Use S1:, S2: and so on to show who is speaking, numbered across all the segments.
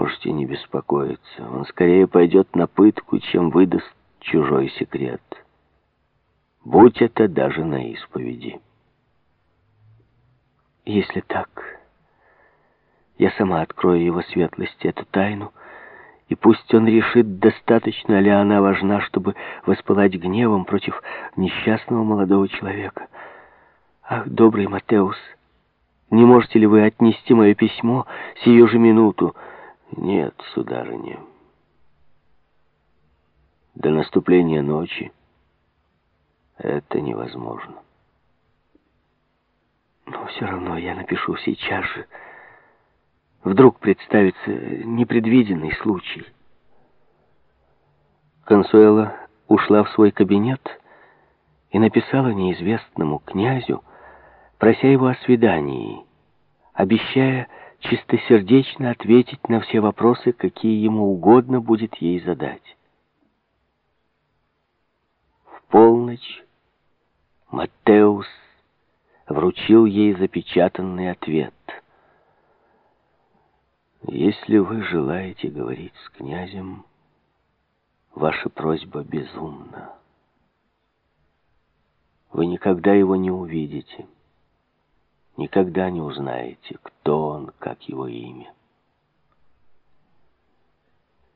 S1: можете не беспокоиться. Он скорее пойдет на пытку, чем выдаст чужой секрет. Будь это даже на исповеди.
S2: Если так, я сама открою его светлости эту тайну, и пусть он решит, достаточно ли она важна, чтобы воспылать гневом против несчастного молодого человека. Ах, добрый Матеус, не можете ли вы отнести мое письмо сию же минуту?
S1: Нет, сударыня. До наступления ночи это невозможно.
S2: Но все равно я напишу сейчас же. Вдруг представится непредвиденный случай. Консуэла ушла в свой кабинет и написала неизвестному князю, прося его о свидании, обещая чистосердечно ответить на все вопросы, какие ему угодно будет ей задать. В полночь Маттеус вручил ей запечатанный ответ. «Если вы желаете говорить с князем, ваша просьба безумна. Вы никогда его не увидите, никогда не узнаете, кто он, как его имя.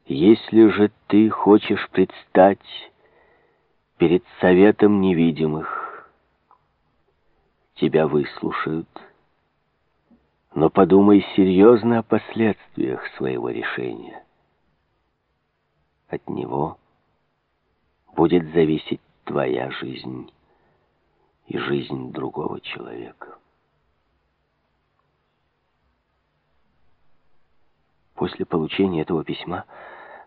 S2: Если же ты хочешь предстать перед советом невидимых, тебя выслушают. Но подумай серьезно о последствиях своего решения. От него будет зависеть твоя жизнь и жизнь другого человека. После получения этого письма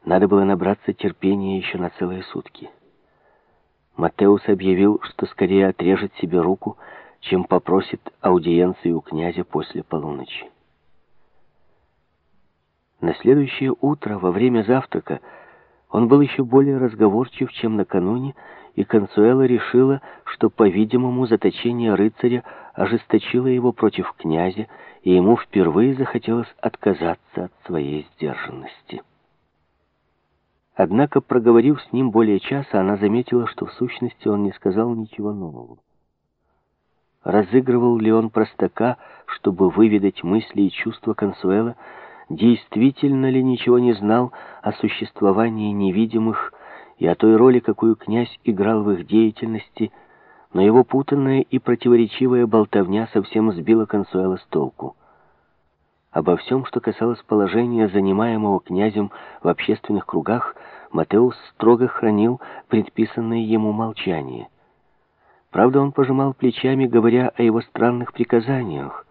S2: надо было набраться терпения еще на целые сутки. Матеус объявил, что скорее отрежет себе руку, чем попросит аудиенции у князя после полуночи. На следующее утро, во время завтрака, он был еще более разговорчив, чем накануне, и Консуэла решила, что, по-видимому, заточение рыцаря ожесточило его против князя, и ему впервые захотелось отказаться от своей сдержанности. Однако, проговорив с ним более часа, она заметила, что в сущности он не сказал ничего нового. Разыгрывал ли он простака, чтобы выведать мысли и чувства Консуэла, действительно ли ничего не знал о существовании невидимых и о той роли, какую князь играл в их деятельности, но его путанная и противоречивая болтовня совсем сбила Консуэла с толку. Обо всем, что касалось положения, занимаемого князем в общественных кругах, Матеус строго хранил предписанное ему молчание — Правда, он пожимал плечами, говоря о его странных приказаниях.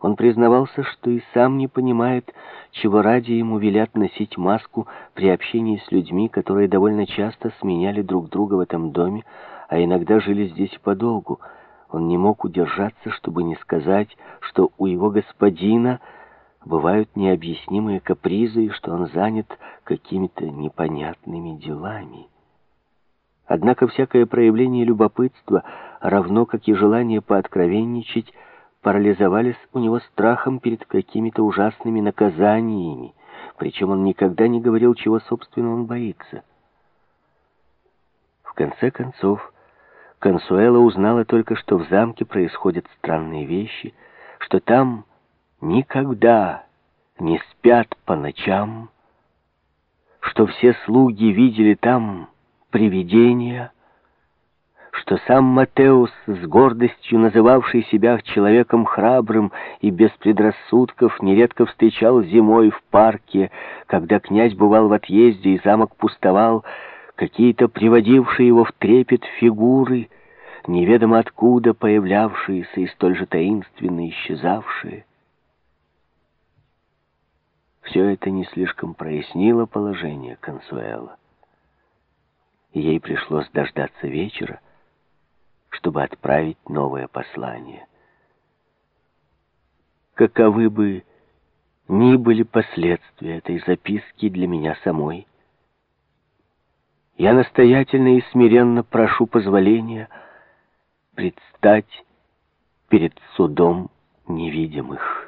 S2: Он признавался, что и сам не понимает, чего ради ему велят носить маску при общении с людьми, которые довольно часто сменяли друг друга в этом доме, а иногда жили здесь подолгу. Он не мог удержаться, чтобы не сказать, что у его господина бывают необъяснимые капризы и что он занят какими-то непонятными делами. Однако всякое проявление любопытства, равно как и желание пооткровенничать, парализовались у него страхом перед какими-то ужасными наказаниями, причем он никогда не говорил, чего, собственно, он боится. В конце концов, Консуэла узнала только, что в замке происходят странные вещи, что там никогда не спят по ночам, что все слуги видели там привидения, что сам Матеус, с гордостью называвший себя человеком храбрым и без предрассудков, нередко встречал зимой в парке, когда князь бывал в отъезде и замок пустовал, какие-то приводившие его в трепет фигуры, неведомо откуда появлявшиеся и столь же таинственно исчезавшие. Все это не слишком прояснило положение Консуэла ей пришлось дождаться вечера, чтобы отправить новое послание. Каковы бы ни были последствия этой записки для меня самой, я настоятельно и смиренно прошу позволения предстать перед судом невидимых.